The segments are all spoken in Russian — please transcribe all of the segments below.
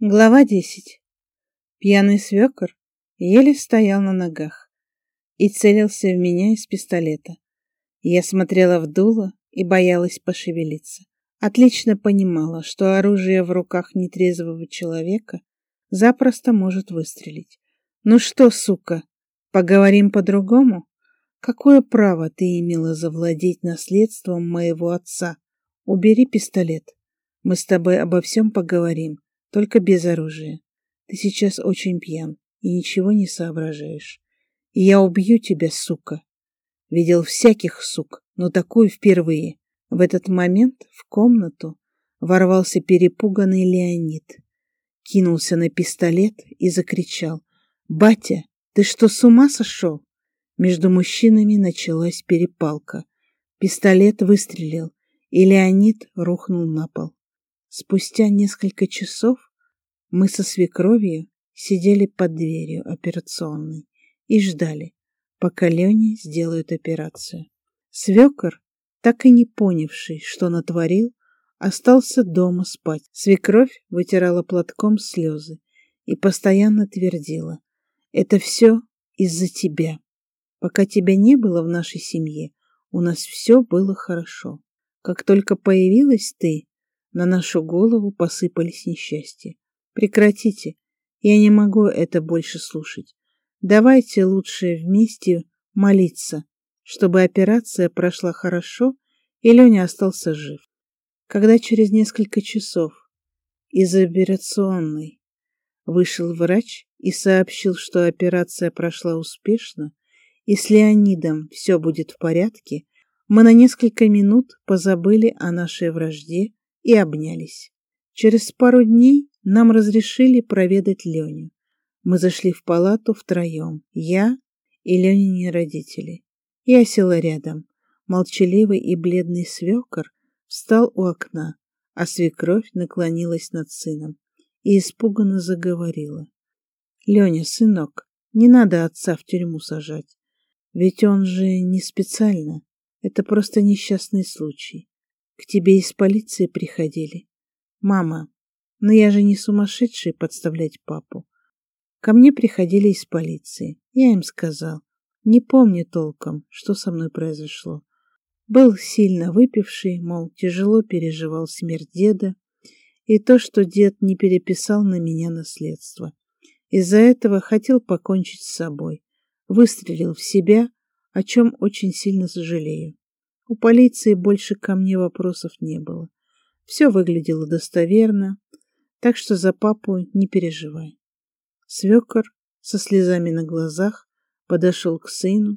Глава десять. Пьяный свекор еле стоял на ногах и целился в меня из пистолета. Я смотрела в дуло и боялась пошевелиться. Отлично понимала, что оружие в руках нетрезвого человека запросто может выстрелить. «Ну что, сука, поговорим по-другому? Какое право ты имела завладеть наследством моего отца? Убери пистолет. Мы с тобой обо всем поговорим» только без оружия. Ты сейчас очень пьян и ничего не соображаешь. И я убью тебя, сука. Видел всяких сук, но такую впервые. В этот момент в комнату ворвался перепуганный Леонид. Кинулся на пистолет и закричал. «Батя, ты что, с ума сошел?» Между мужчинами началась перепалка. Пистолет выстрелил, и Леонид рухнул на пол. Спустя несколько часов мы со свекровью сидели под дверью операционной и ждали, пока Лене сделают операцию. Свекор, так и не понявший, что натворил, остался дома спать. Свекровь вытирала платком слезы и постоянно твердила. «Это все из-за тебя. Пока тебя не было в нашей семье, у нас все было хорошо. Как только появилась ты, на нашу голову посыпались несчастья. Прекратите. Я не могу это больше слушать. Давайте лучше вместе молиться, чтобы операция прошла хорошо и Леня остался жив. Когда через несколько часов из операционной вышел врач и сообщил, что операция прошла успешно и с Леонидом все будет в порядке, мы на несколько минут позабыли о нашей вражде и обнялись. Через пару дней нам разрешили проведать Леню. Мы зашли в палату втроем, я и Ленины родители. Я села рядом. Молчаливый и бледный свекор встал у окна, а свекровь наклонилась над сыном и испуганно заговорила. «Леня, сынок, не надо отца в тюрьму сажать. Ведь он же не специально. Это просто несчастный случай. К тебе из полиции приходили. Мама, но я же не сумасшедший подставлять папу. Ко мне приходили из полиции. Я им сказал. Не помню толком, что со мной произошло. Был сильно выпивший, мол, тяжело переживал смерть деда и то, что дед не переписал на меня наследство. Из-за этого хотел покончить с собой. Выстрелил в себя, о чем очень сильно сожалею. У полиции больше ко мне вопросов не было. Все выглядело достоверно, так что за папу не переживай. Свекор со слезами на глазах подошел к сыну,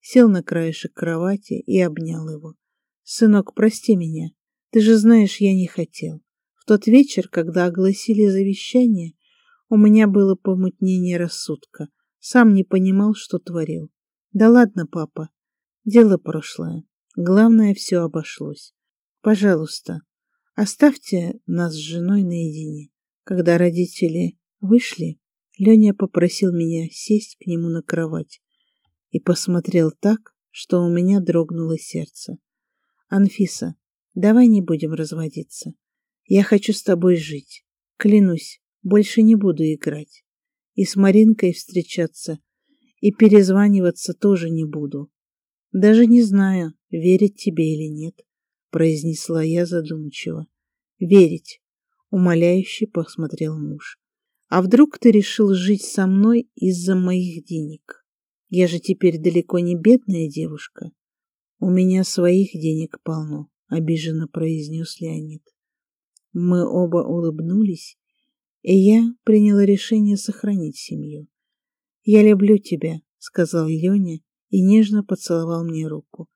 сел на краешек кровати и обнял его. «Сынок, прости меня. Ты же знаешь, я не хотел. В тот вечер, когда огласили завещание, у меня было помутнение рассудка. Сам не понимал, что творил. Да ладно, папа. Дело прошлое. Главное, все обошлось. Пожалуйста, оставьте нас с женой наедине. Когда родители вышли, Леня попросил меня сесть к нему на кровать и посмотрел так, что у меня дрогнуло сердце. «Анфиса, давай не будем разводиться. Я хочу с тобой жить. Клянусь, больше не буду играть. И с Маринкой встречаться, и перезваниваться тоже не буду. Даже не знаю, верить тебе или нет, произнесла я задумчиво. Верить, умоляюще посмотрел муж. А вдруг ты решил жить со мной из-за моих денег? Я же теперь далеко не бедная девушка. У меня своих денег полно, обиженно произнес Леонид. Мы оба улыбнулись, и я приняла решение сохранить семью. «Я люблю тебя», — сказал Леня и нежно поцеловал мне руку.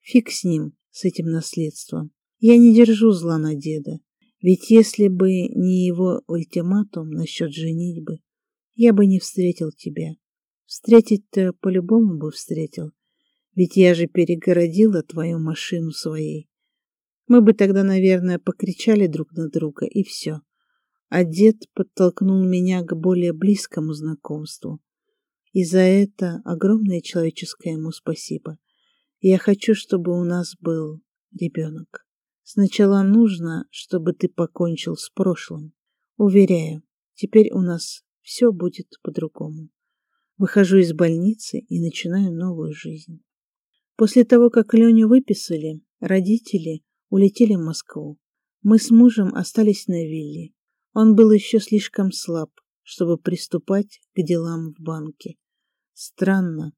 Фиг с ним, с этим наследством. Я не держу зла на деда. Ведь если бы не его ультиматум насчет женитьбы, я бы не встретил тебя. Встретить-то по-любому бы встретил. Ведь я же перегородила твою машину своей. Мы бы тогда, наверное, покричали друг на друга, и все. А дед подтолкнул меня к более близкому знакомству. И за это огромное человеческое ему спасибо. Я хочу, чтобы у нас был ребенок. Сначала нужно, чтобы ты покончил с прошлым. Уверяю, Теперь у нас все будет по-другому. Выхожу из больницы и начинаю новую жизнь. После того, как Леню выписали, родители улетели в Москву. Мы с мужем остались на вилле. Он был еще слишком слаб, чтобы приступать к делам в банке. Странно,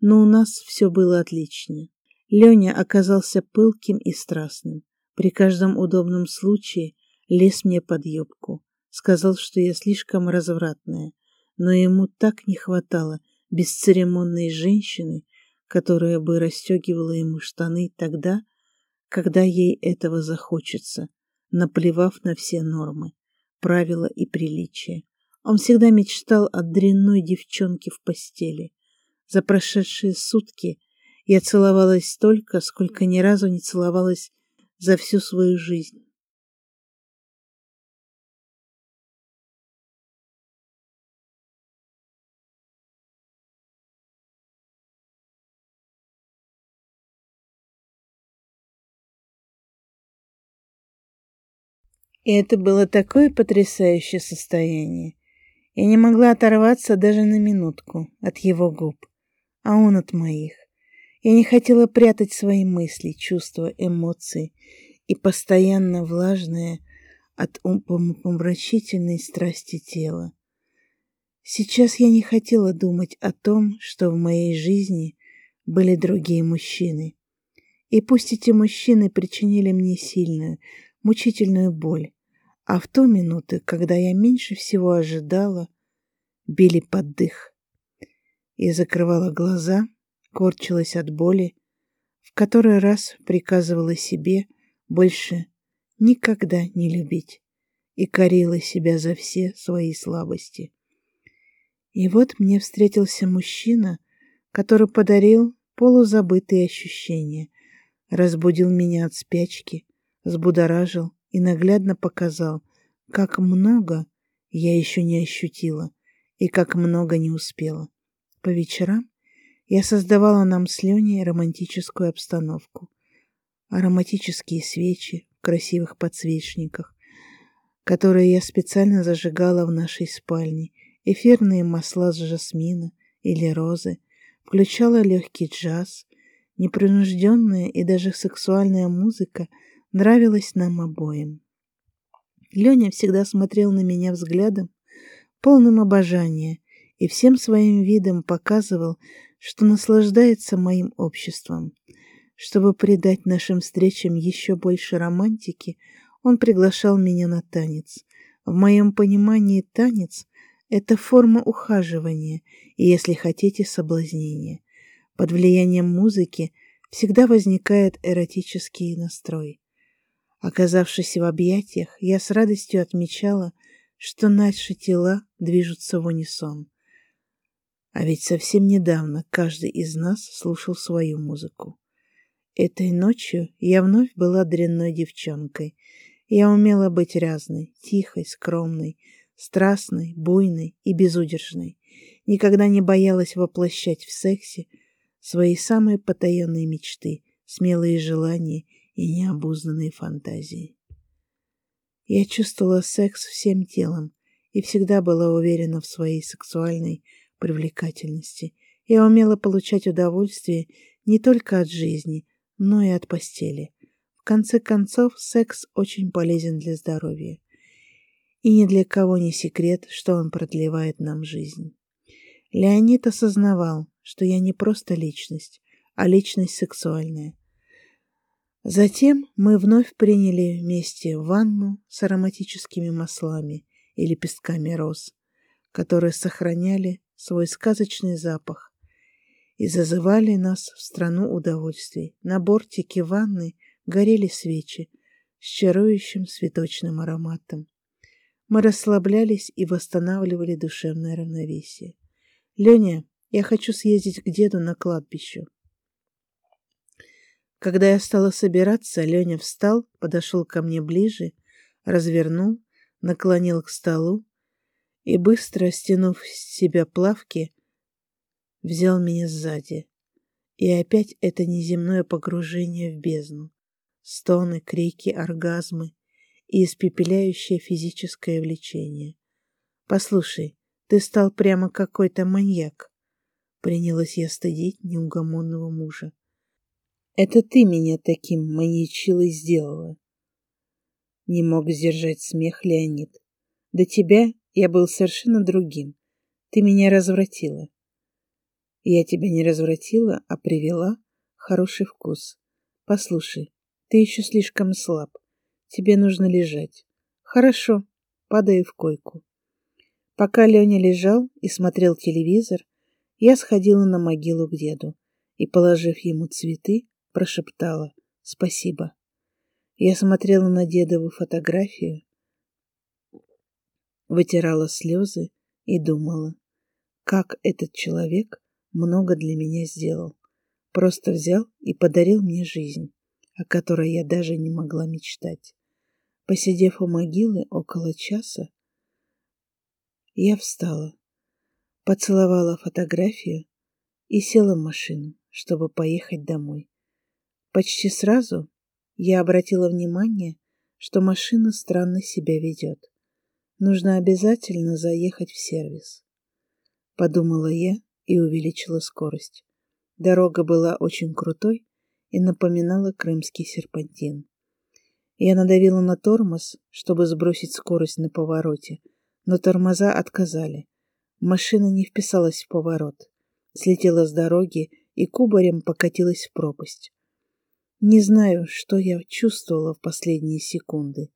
но у нас все было отлично. Леня оказался пылким и страстным. При каждом удобном случае лез мне под юбку. Сказал, что я слишком развратная, но ему так не хватало бесцеремонной женщины, которая бы расстегивала ему штаны тогда, когда ей этого захочется, наплевав на все нормы, правила и приличия. Он всегда мечтал о дрянной девчонке в постели. За прошедшие сутки я целовалась столько, сколько ни разу не целовалась за всю свою жизнь. И это было такое потрясающее состояние. Я не могла оторваться даже на минутку от его губ, а он от моих. Я не хотела прятать свои мысли, чувства, эмоции и постоянно влажное от умопомрачительной страсти тела. Сейчас я не хотела думать о том, что в моей жизни были другие мужчины. И пусть эти мужчины причинили мне сильную, мучительную боль, а в ту минуту, когда я меньше всего ожидала, били под дых. Я закрывала глаза, корчилась от боли, в который раз приказывала себе больше никогда не любить и корила себя за все свои слабости. И вот мне встретился мужчина, который подарил полузабытые ощущения, разбудил меня от спячки, взбудоражил и наглядно показал, как много я еще не ощутила и как много не успела. По вечерам я создавала нам с Леней романтическую обстановку. Ароматические свечи в красивых подсвечниках, которые я специально зажигала в нашей спальне, эфирные масла с жасмина или розы, включала легкий джаз, непринужденная и даже сексуальная музыка — нравилось нам обоим. Леня всегда смотрел на меня взглядом, полным обожания, и всем своим видом показывал, что наслаждается моим обществом. Чтобы придать нашим встречам еще больше романтики, он приглашал меня на танец. В моем понимании танец — это форма ухаживания и, если хотите, соблазнения. Под влиянием музыки всегда возникает эротический настрой. Оказавшись в объятиях, я с радостью отмечала, что наши тела движутся в унисон. А ведь совсем недавно каждый из нас слушал свою музыку. Этой ночью я вновь была дрянной девчонкой. Я умела быть разной, тихой, скромной, страстной, буйной и безудержной. Никогда не боялась воплощать в сексе свои самые потаенные мечты, смелые желания и необузданные фантазии. Я чувствовала секс всем телом и всегда была уверена в своей сексуальной привлекательности. Я умела получать удовольствие не только от жизни, но и от постели. В конце концов, секс очень полезен для здоровья. И ни для кого не секрет, что он продлевает нам жизнь. Леонид осознавал, что я не просто личность, а личность сексуальная. Затем мы вновь приняли вместе ванну с ароматическими маслами и лепестками роз, которые сохраняли свой сказочный запах и зазывали нас в страну удовольствий. На бортике ванны горели свечи с чарующим цветочным ароматом. Мы расслаблялись и восстанавливали душевное равновесие. «Леня, я хочу съездить к деду на кладбище», когда я стала собираться, Леня встал, подошел ко мне ближе, развернул, наклонил к столу и, быстро стянув с себя плавки, взял меня сзади. И опять это неземное погружение в бездну. Стоны, крики, оргазмы и испепеляющее физическое влечение. Послушай, ты стал прямо какой-то маньяк. Принялась я стыдить неугомонного мужа. Это ты меня таким маньячилой сделала. Не мог сдержать смех Леонид. До тебя я был совершенно другим. Ты меня развратила. Я тебя не развратила, а привела хороший вкус. Послушай, ты еще слишком слаб. Тебе нужно лежать. Хорошо, падаю в койку. Пока Леня лежал и смотрел телевизор, я сходила на могилу к деду и, положив ему цветы, прошептала «Спасибо». Я смотрела на дедову фотографию, вытирала слезы и думала, как этот человек много для меня сделал. Просто взял и подарил мне жизнь, о которой я даже не могла мечтать. Посидев у могилы около часа, я встала, поцеловала фотографию и села в машину, чтобы поехать домой. Почти сразу я обратила внимание, что машина странно себя ведет. Нужно обязательно заехать в сервис. Подумала я и увеличила скорость. Дорога была очень крутой и напоминала крымский серпантин. Я надавила на тормоз, чтобы сбросить скорость на повороте, но тормоза отказали. Машина не вписалась в поворот, слетела с дороги и кубарем покатилась в пропасть. Не знаю, что я чувствовала в последние секунды,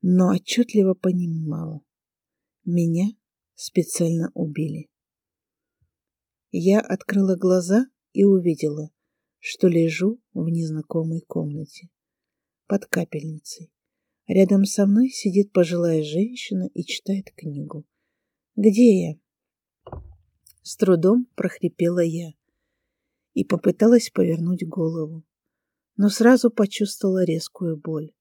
но отчетливо понимала. Меня специально убили. Я открыла глаза и увидела, что лежу в незнакомой комнате под капельницей. Рядом со мной сидит пожилая женщина и читает книгу. «Где я?» С трудом прохрипела я и попыталась повернуть голову, но сразу почувствовала резкую боль.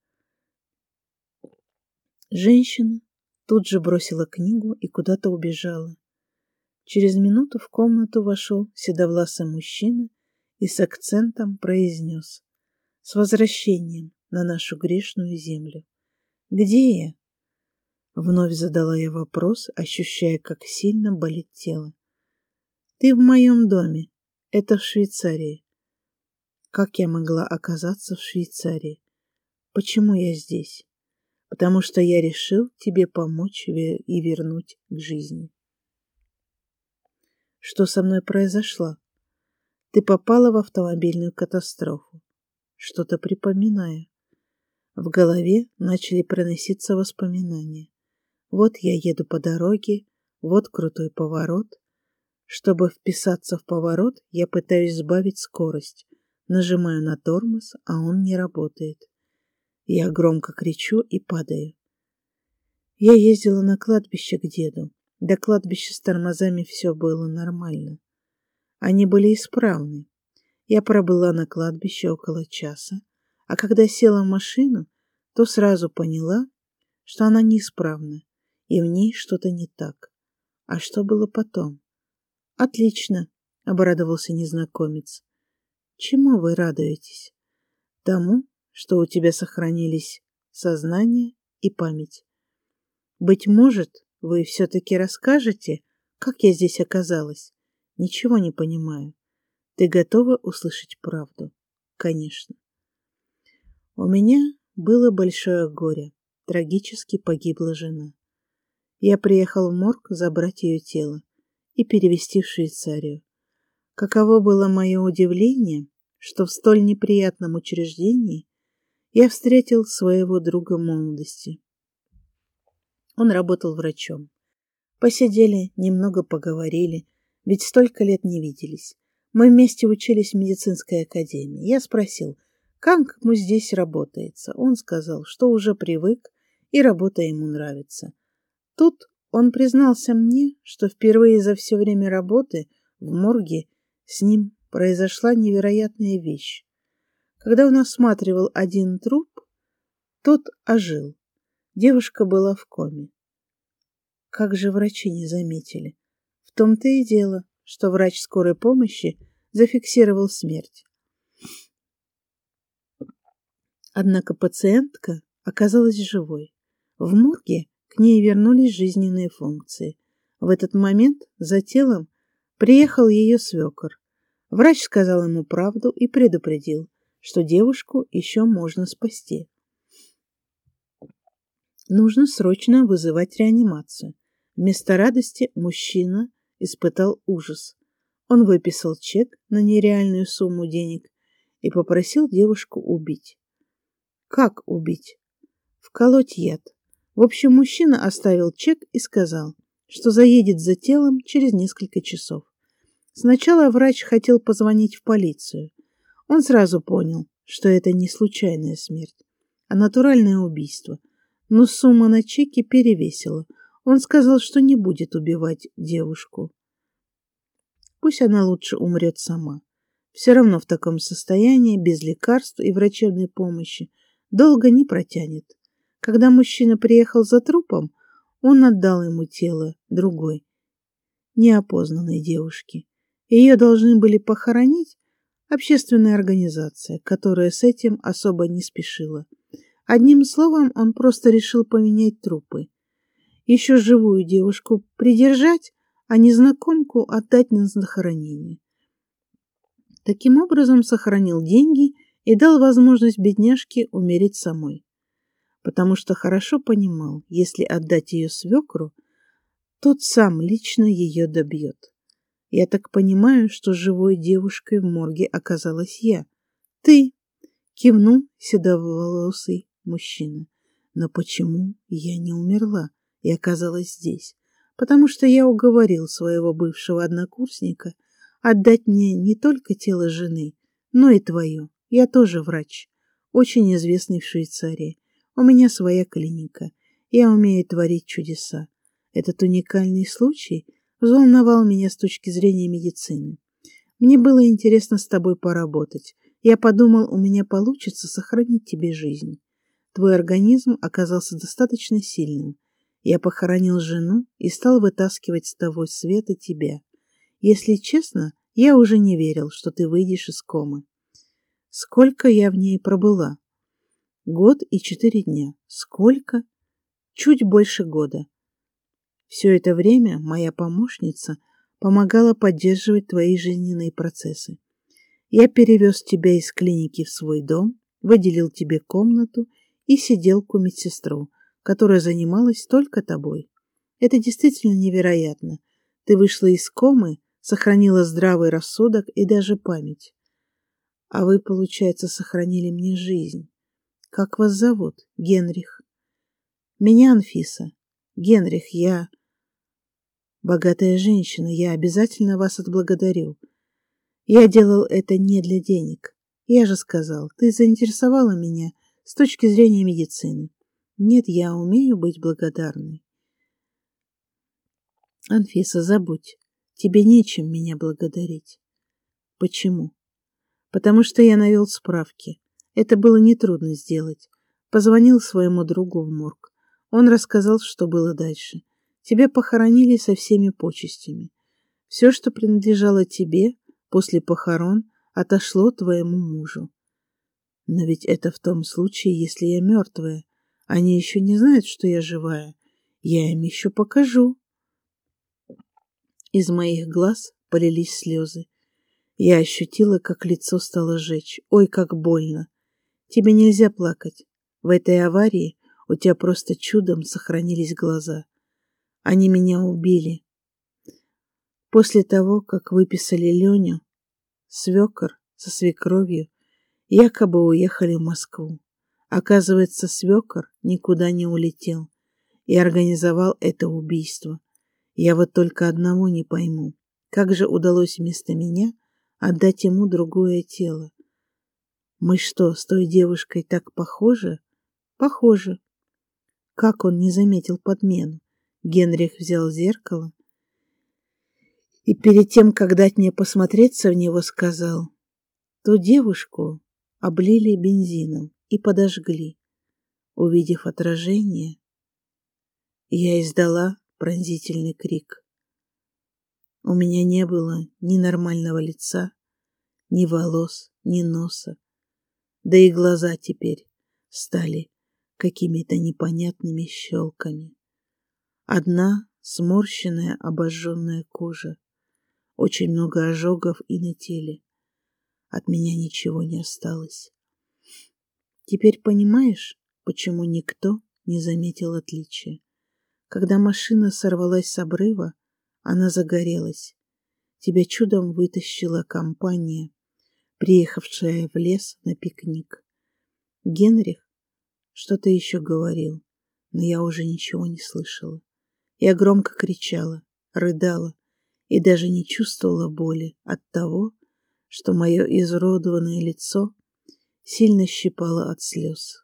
Женщина тут же бросила книгу и куда-то убежала. Через минуту в комнату вошел седовласый мужчина и с акцентом произнес «С возвращением на нашу грешную землю! Где я?» Вновь задала я вопрос, ощущая, как сильно болит тело. «Ты в моем доме. Это в Швейцарии». Как я могла оказаться в Швейцарии? Почему я здесь? Потому что я решил тебе помочь и вернуть к жизни. Что со мной произошло? Ты попала в автомобильную катастрофу. Что-то припоминаю. В голове начали проноситься воспоминания. Вот я еду по дороге, вот крутой поворот. Чтобы вписаться в поворот, я пытаюсь сбавить скорость. Нажимаю на тормоз, а он не работает. Я громко кричу и падаю. Я ездила на кладбище к деду. До кладбища с тормозами все было нормально. Они были исправны. Я пробыла на кладбище около часа, а когда села в машину, то сразу поняла, что она неисправна, и в ней что-то не так. А что было потом? Отлично, обрадовался незнакомец. Чему вы радуетесь? Тому, что у тебя сохранились сознание и память. Быть может, вы все-таки расскажете, как я здесь оказалась? Ничего не понимаю. Ты готова услышать правду? Конечно. У меня было большое горе. Трагически погибла жена. Я приехал в морг забрать ее тело и перевести в Швейцарию. Каково было мое удивление, что в столь неприятном учреждении я встретил своего друга молодости, он работал врачом. Посидели, немного поговорили, ведь столько лет не виделись. Мы вместе учились в медицинской академии. Я спросил, как ему здесь работается. Он сказал, что уже привык, и работа ему нравится. Тут он признался мне, что впервые за все время работы в морге с ним произошла невероятная вещь. Когда он осматривал один труп, тот ожил. Девушка была в коме. Как же врачи не заметили? В том-то и дело, что врач скорой помощи зафиксировал смерть. Однако пациентка оказалась живой. В морге, к ней вернулись жизненные функции. В этот момент за телом приехал ее свекор. Врач сказал ему правду и предупредил, что девушку еще можно спасти. Нужно срочно вызывать реанимацию. Вместо радости мужчина испытал ужас. Он выписал чек на нереальную сумму денег и попросил девушку убить. Как убить? Вколоть яд. В общем, мужчина оставил чек и сказал, что заедет за телом через несколько часов. Сначала врач хотел позвонить в полицию. Он сразу понял, что это не случайная смерть, а натуральное убийство. Но сумма на чеке перевесила. Он сказал, что не будет убивать девушку. Пусть она лучше умрет сама. Все равно в таком состоянии, без лекарств и врачебной помощи, долго не протянет. Когда мужчина приехал за трупом, он отдал ему тело другой, неопознанной девушки. Ее должны были похоронить общественная организация, которая с этим особо не спешила. Одним словом, он просто решил поменять трупы. Еще живую девушку придержать, а незнакомку отдать на захоронение. Таким образом сохранил деньги и дал возможность бедняжке умереть самой потому что хорошо понимал, если отдать ее свекру, тот сам лично ее добьет. Я так понимаю, что живой девушкой в морге оказалась я. Ты, кивнул седоволосый мужчина. Но почему я не умерла и оказалась здесь? Потому что я уговорил своего бывшего однокурсника отдать мне не только тело жены, но и твое. Я тоже врач, очень известный в Швейцарии. У меня своя клиника. Я умею творить чудеса. Этот уникальный случай взволновал меня с точки зрения медицины. Мне было интересно с тобой поработать. Я подумал, у меня получится сохранить тебе жизнь. Твой организм оказался достаточно сильным. Я похоронил жену и стал вытаскивать с того света тебя. Если честно, я уже не верил, что ты выйдешь из комы. Сколько я в ней пробыла? Год и четыре дня. Сколько? Чуть больше года. Все это время моя помощница помогала поддерживать твои жизненные процессы. Я перевез тебя из клиники в свой дом, выделил тебе комнату и сиделку-медсестру, которая занималась только тобой. Это действительно невероятно. Ты вышла из комы, сохранила здравый рассудок и даже память. А вы, получается, сохранили мне жизнь. Как вас зовут? Генрих. Меня Анфиса. Генрих, я... Богатая женщина, я обязательно вас отблагодарю. Я делал это не для денег. Я же сказал, ты заинтересовала меня с точки зрения медицины. Нет, я умею быть благодарной. Анфиса, забудь. Тебе нечем меня благодарить. Почему? Потому что я навел справки. Это было нетрудно сделать. Позвонил своему другу в морг. Он рассказал, что было дальше. Тебя похоронили со всеми почестями. Все, что принадлежало тебе после похорон, отошло твоему мужу. Но ведь это в том случае, если я мертвая. Они еще не знают, что я живая. Я им еще покажу. Из моих глаз полились слезы. Я ощутила, как лицо стало жечь. Ой, как больно. Тебе нельзя плакать. В этой аварии у тебя просто чудом сохранились глаза. Они меня убили. После того, как выписали Леню, свекор со свекровью якобы уехали в Москву. Оказывается, свекор никуда не улетел и организовал это убийство. Я вот только одного не пойму. Как же удалось вместо меня отдать ему другое тело? Мы что, с той девушкой так похожи? Похожи. Как он не заметил подмену? Генрих взял зеркало и перед тем, как дать мне посмотреться в него, сказал, ту девушку облили бензином и подожгли. Увидев отражение, я издала пронзительный крик. У меня не было ни нормального лица, ни волос, ни носа, да и глаза теперь стали какими-то непонятными щелками. Одна сморщенная обожженная кожа. Очень много ожогов и на теле. От меня ничего не осталось. Теперь понимаешь, почему никто не заметил отличия? Когда машина сорвалась с обрыва, она загорелась. Тебя чудом вытащила компания, приехавшая в лес на пикник. Генрих что-то еще говорил, но я уже ничего не слышала. Я громко кричала, рыдала и даже не чувствовала боли от того, что мое изуродованное лицо сильно щипало от слез.